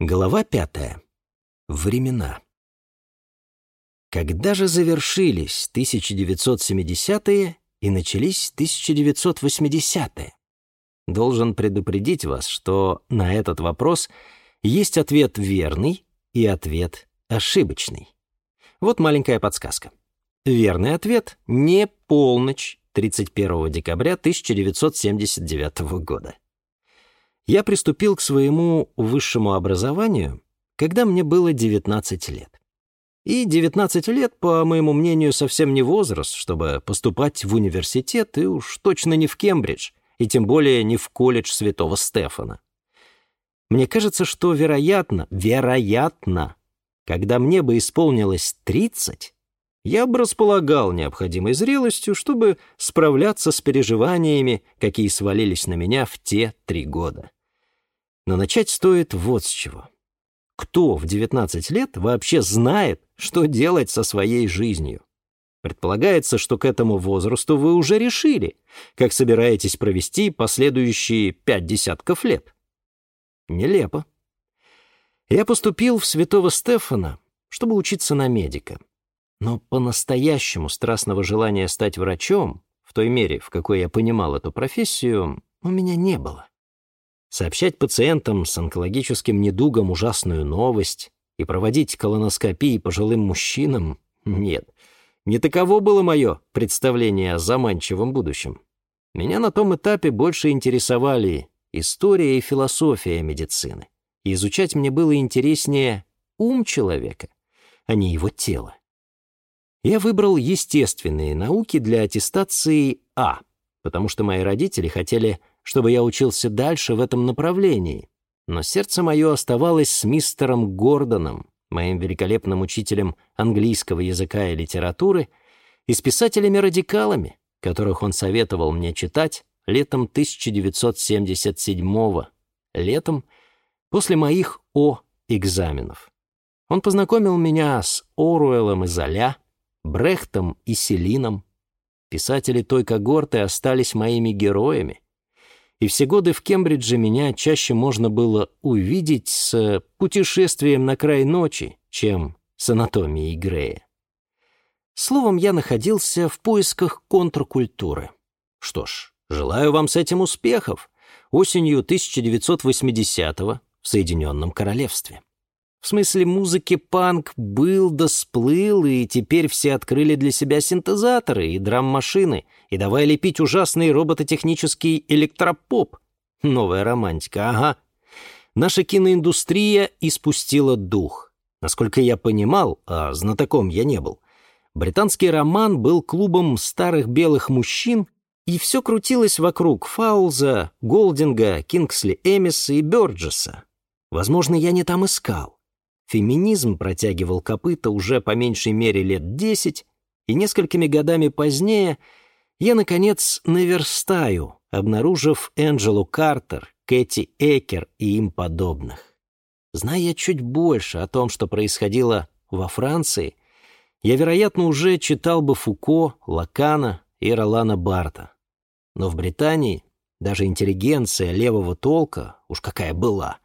Глава пятая. Времена. Когда же завершились 1970-е и начались 1980-е? Должен предупредить вас, что на этот вопрос есть ответ верный и ответ ошибочный. Вот маленькая подсказка. Верный ответ — не полночь 31 декабря 1979 года я приступил к своему высшему образованию, когда мне было 19 лет. И 19 лет, по моему мнению, совсем не возраст, чтобы поступать в университет, и уж точно не в Кембридж, и тем более не в колледж Святого Стефана. Мне кажется, что вероятно, вероятно, когда мне бы исполнилось 30, я бы располагал необходимой зрелостью, чтобы справляться с переживаниями, какие свалились на меня в те три года. Но начать стоит вот с чего. Кто в 19 лет вообще знает, что делать со своей жизнью? Предполагается, что к этому возрасту вы уже решили, как собираетесь провести последующие пять десятков лет. Нелепо. Я поступил в Святого Стефана, чтобы учиться на медика. Но по-настоящему страстного желания стать врачом, в той мере, в какой я понимал эту профессию, у меня не было сообщать пациентам с онкологическим недугом ужасную новость и проводить колоноскопии пожилым мужчинам — нет. Не таково было мое представление о заманчивом будущем. Меня на том этапе больше интересовали история и философия медицины. И изучать мне было интереснее ум человека, а не его тело. Я выбрал естественные науки для аттестации А, потому что мои родители хотели чтобы я учился дальше в этом направлении. Но сердце мое оставалось с мистером Гордоном, моим великолепным учителем английского языка и литературы, и с писателями-радикалами, которых он советовал мне читать летом 1977 летом после моих О-экзаменов. Он познакомил меня с Оруэллом и Золя, Брехтом и Селином. Писатели той когорты остались моими героями — и все годы в Кембридже меня чаще можно было увидеть с путешествием на край ночи, чем с анатомией Грея. Словом, я находился в поисках контркультуры. Что ж, желаю вам с этим успехов. Осенью 1980-го в Соединенном Королевстве. В смысле музыки панк был да сплыл, и теперь все открыли для себя синтезаторы и драм-машины, и давай лепить ужасный робототехнический электропоп. Новая романтика, ага. Наша киноиндустрия испустила дух. Насколько я понимал, а знатоком я не был, британский роман был клубом старых белых мужчин, и все крутилось вокруг Фаулза, Голдинга, Кингсли Эмиса и Бёрджеса. Возможно, я не там искал. Феминизм протягивал копыта уже по меньшей мере лет десять, и несколькими годами позднее я, наконец, наверстаю, обнаружив Энджелу Картер, Кэти Экер и им подобных. Зная чуть больше о том, что происходило во Франции, я, вероятно, уже читал бы Фуко, Лакана и Ролана Барта. Но в Британии даже интеллигенция левого толка, уж какая была,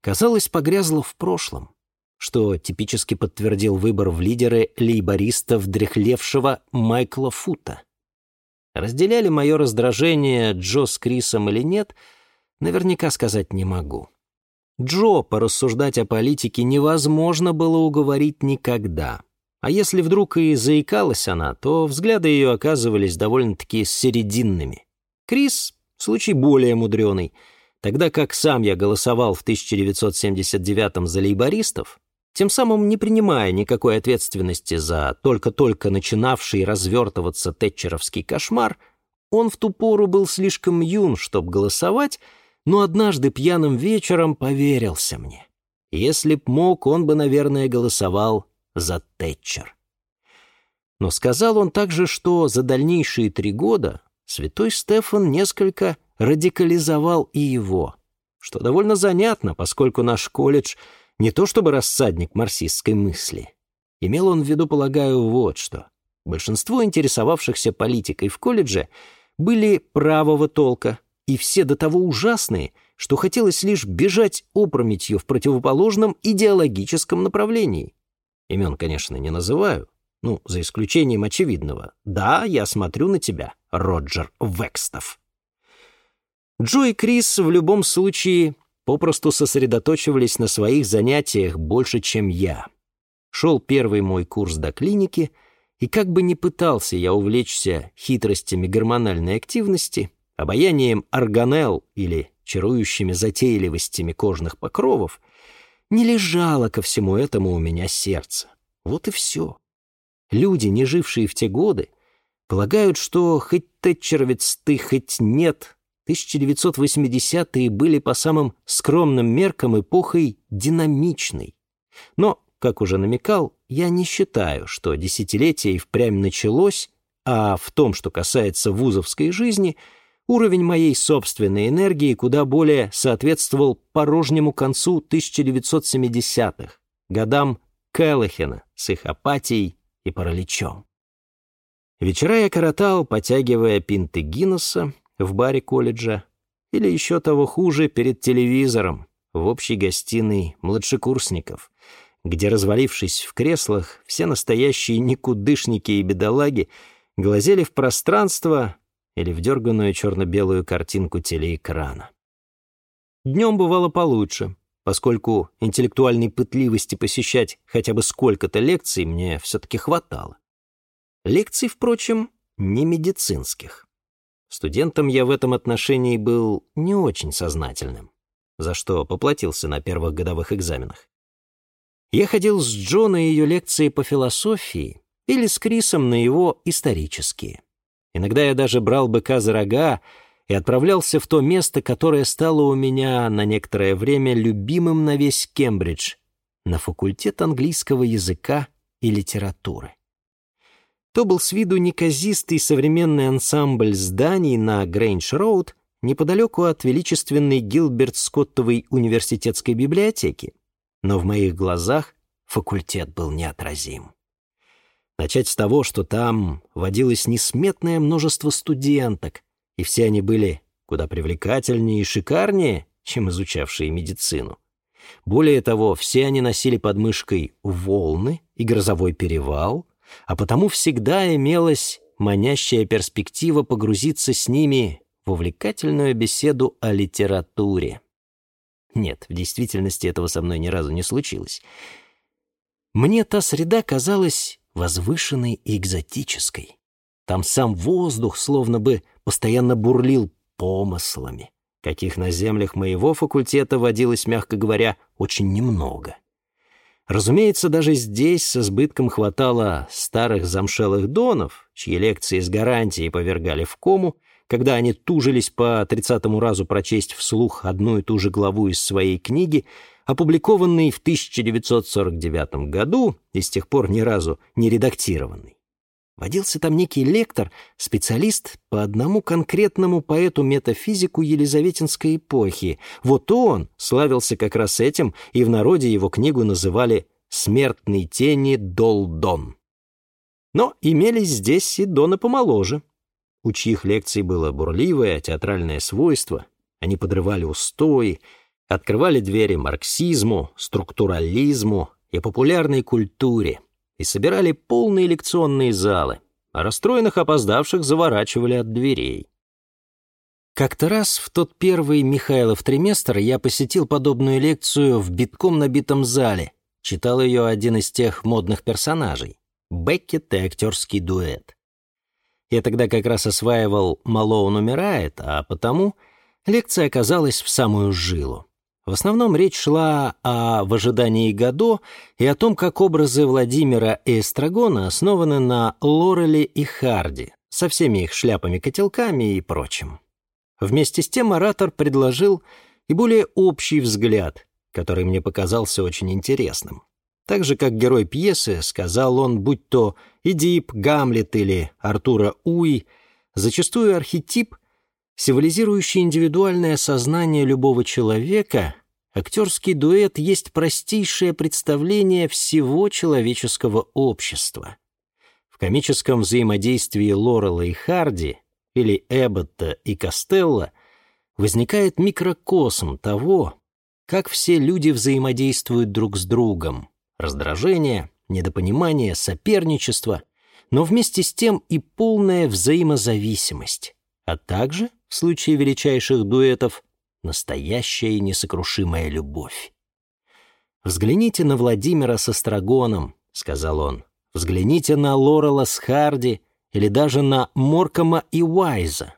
казалось, погрязла в прошлом что типически подтвердил выбор в лидеры лейбористов дряхлевшего Майкла Фута. Разделяли мое раздражение Джо с Крисом или нет, наверняка сказать не могу. Джо порассуждать о политике невозможно было уговорить никогда. А если вдруг и заикалась она, то взгляды ее оказывались довольно-таки серединными. Крис — случай более мудреный. Тогда как сам я голосовал в 1979-м за лейбористов, тем самым не принимая никакой ответственности за только-только начинавший развертываться тэтчеровский кошмар, он в ту пору был слишком юн, чтобы голосовать, но однажды пьяным вечером поверился мне. Если б мог, он бы, наверное, голосовал за Тэтчер. Но сказал он также, что за дальнейшие три года святой Стефан несколько радикализовал и его, что довольно занятно, поскольку наш колледж — не то чтобы рассадник марксистской мысли. Имел он в виду, полагаю, вот что. Большинство интересовавшихся политикой в колледже были правого толка, и все до того ужасные, что хотелось лишь бежать опрометью в противоположном идеологическом направлении. Имен, конечно, не называю, ну, за исключением очевидного. Да, я смотрю на тебя, Роджер Векстов. Джо и Крис в любом случае попросту сосредоточивались на своих занятиях больше, чем я. Шел первый мой курс до клиники, и как бы ни пытался я увлечься хитростями гормональной активности, обаянием органелл или чарующими затейливостями кожных покровов, не лежало ко всему этому у меня сердце. Вот и все. Люди, не жившие в те годы, полагают, что хоть Тэтчеровец ты, хоть нет, 1980-е были по самым скромным меркам эпохой динамичной. Но, как уже намекал, я не считаю, что десятилетие и впрямь началось, а в том, что касается вузовской жизни, уровень моей собственной энергии куда более соответствовал порожнему концу 1970-х, годам Келлахена с их апатией и параличом. Вечера я коротал, потягивая пинты Гиннесса в баре колледжа, или еще того хуже, перед телевизором в общей гостиной младшекурсников, где, развалившись в креслах, все настоящие никудышники и бедолаги глазели в пространство или в дерганную черно-белую картинку телеэкрана. Днем бывало получше, поскольку интеллектуальной пытливости посещать хотя бы сколько-то лекций мне все-таки хватало. Лекций, впрочем, не медицинских. Студентом я в этом отношении был не очень сознательным, за что поплатился на первых годовых экзаменах. Я ходил с Джо на ее лекции по философии или с Крисом на его исторические. Иногда я даже брал быка за рога и отправлялся в то место, которое стало у меня на некоторое время любимым на весь Кембридж, на факультет английского языка и литературы. То был с виду неказистый современный ансамбль зданий на Грейндж-Роуд неподалеку от величественной Гилберт-Скоттовой университетской библиотеки, но в моих глазах факультет был неотразим. Начать с того, что там водилось несметное множество студенток, и все они были куда привлекательнее и шикарнее, чем изучавшие медицину. Более того, все они носили под мышкой волны и грозовой перевал, а потому всегда имелась манящая перспектива погрузиться с ними в увлекательную беседу о литературе. Нет, в действительности этого со мной ни разу не случилось. Мне та среда казалась возвышенной и экзотической. Там сам воздух словно бы постоянно бурлил помыслами, каких на землях моего факультета водилось, мягко говоря, очень немного. Разумеется, даже здесь с избытком хватало старых замшелых донов, чьи лекции с гарантией повергали в кому, когда они тужились по тридцатому разу прочесть вслух одну и ту же главу из своей книги — опубликованный в 1949 году и с тех пор ни разу не редактированный. Водился там некий лектор, специалист по одному конкретному поэту-метафизику Елизаветинской эпохи. Вот он славился как раз этим, и в народе его книгу называли «Смертные тени Долдон». Но имелись здесь и доны помоложе, у чьих лекций было бурливое театральное свойство. Они подрывали устои, открывали двери марксизму, структурализму и популярной культуре и собирали полные лекционные залы, а расстроенных опоздавших заворачивали от дверей. Как-то раз в тот первый Михайлов триместр я посетил подобную лекцию в битком набитом зале, читал ее один из тех модных персонажей — Беккет и актерский дуэт. Я тогда как раз осваивал «Малоун умирает», а потому лекция оказалась в самую жилу. В основном речь шла о «В ожидании Годо» и о том, как образы Владимира и Эстрагона основаны на Лореле и Харди, со всеми их шляпами-котелками и прочим. Вместе с тем оратор предложил и более общий взгляд, который мне показался очень интересным. Так же, как герой пьесы, сказал он, будь то Эдип, Гамлет или Артура Уи, зачастую архетип — Символизирующий индивидуальное сознание любого человека, актерский дуэт есть простейшее представление всего человеческого общества. В комическом взаимодействии Лорела и Харди или Эбботта и Костелла возникает микрокосм того, как все люди взаимодействуют друг с другом. Раздражение, недопонимание, соперничество, но вместе с тем и полная взаимозависимость, а также, в случае величайших дуэтов, настоящая и несокрушимая любовь. «Взгляните на Владимира со Страгоном», — сказал он. «Взгляните на Лорела с Харди или даже на Моркома и Уайза,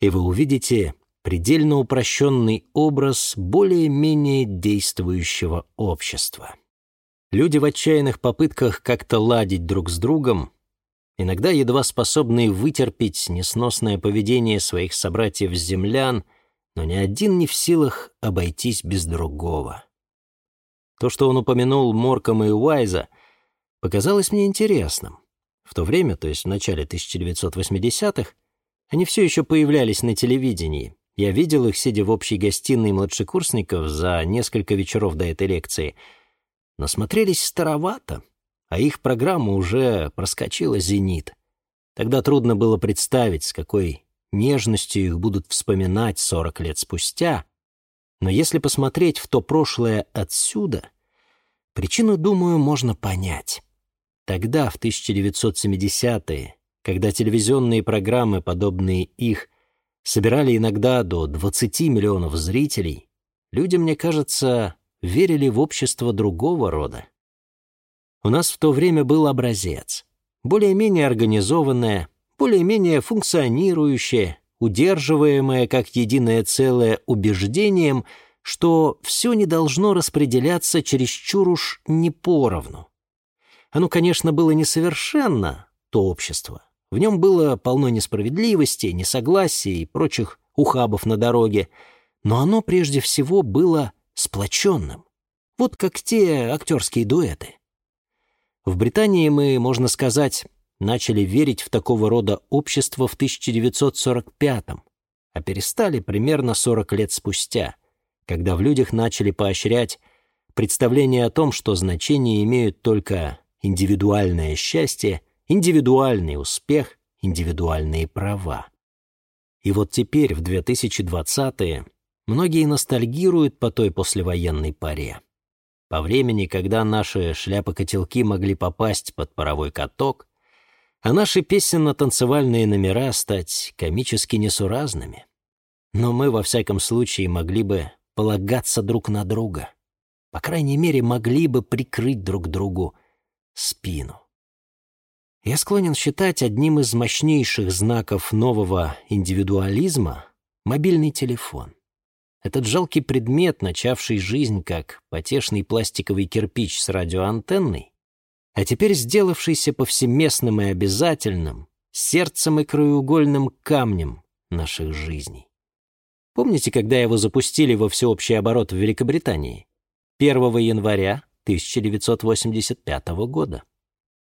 и вы увидите предельно упрощенный образ более-менее действующего общества. Люди в отчаянных попытках как-то ладить друг с другом, иногда едва способные вытерпеть несносное поведение своих собратьев-землян, но ни один не в силах обойтись без другого. То, что он упомянул Моркома и Уайза, показалось мне интересным. В то время, то есть в начале 1980-х, они все еще появлялись на телевидении. Я видел их, сидя в общей гостиной младшекурсников за несколько вечеров до этой лекции. Но смотрелись старовато, а их программа уже проскочила «Зенит». Тогда трудно было представить, с какой нежностью их будут вспоминать 40 лет спустя. Но если посмотреть в то прошлое отсюда, причину, думаю, можно понять. Тогда, в 1970-е, когда телевизионные программы, подобные их, собирали иногда до 20 миллионов зрителей, люди, мне кажется, верили в общество другого рода. У нас в то время был образец, более-менее организованное, более-менее функционирующее, удерживаемое как единое целое убеждением, что все не должно распределяться чересчур уж не поровну. Оно, конечно, было несовершенно, то общество, в нем было полно несправедливости, несогласия и прочих ухабов на дороге, но оно прежде всего было сплоченным. Вот как те актерские дуэты. В Британии мы, можно сказать, начали верить в такого рода общество в 1945-м, а перестали примерно 40 лет спустя, когда в людях начали поощрять представление о том, что значение имеют только индивидуальное счастье индивидуальный успех, индивидуальные права. И вот теперь, в 2020-е, многие ностальгируют по той послевоенной паре. По времени, когда наши шляпы-котелки могли попасть под паровой каток, а наши песенно-танцевальные номера стать комически несуразными. Но мы, во всяком случае, могли бы полагаться друг на друга. По крайней мере, могли бы прикрыть друг другу спину. Я склонен считать одним из мощнейших знаков нового индивидуализма мобильный телефон. Этот жалкий предмет, начавший жизнь как потешный пластиковый кирпич с радиоантенной, а теперь сделавшийся повсеместным и обязательным, сердцем и краеугольным камнем наших жизней. Помните, когда его запустили во всеобщий оборот в Великобритании? 1 января 1985 года.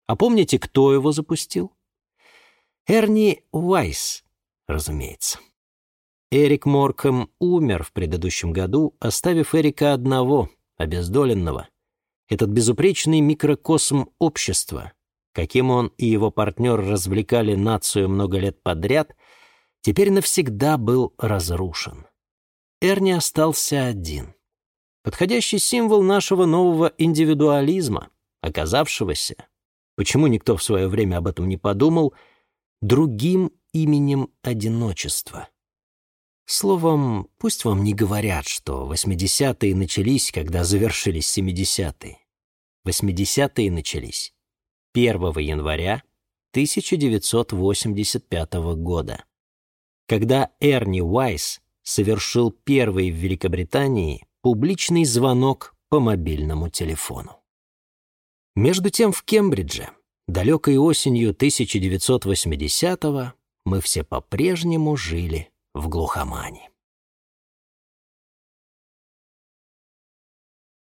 А помните, кто его запустил? Эрни Уайс, разумеется. Эрик Морком умер в предыдущем году, оставив Эрика одного, обездоленного. Этот безупречный микрокосм общества, каким он и его партнер развлекали нацию много лет подряд, теперь навсегда был разрушен. Эрни остался один. Подходящий символ нашего нового индивидуализма, оказавшегося Почему никто в свое время об этом не подумал? Другим именем одиночества. Словом, пусть вам не говорят, что 80-е начались, когда завершились 70-е. 80-е начались 1 января 1985 года, когда Эрни Уайс совершил первый в Великобритании публичный звонок по мобильному телефону. Между тем в Кембридже, далекой осенью 1980-го, мы все по-прежнему жили в глухомане.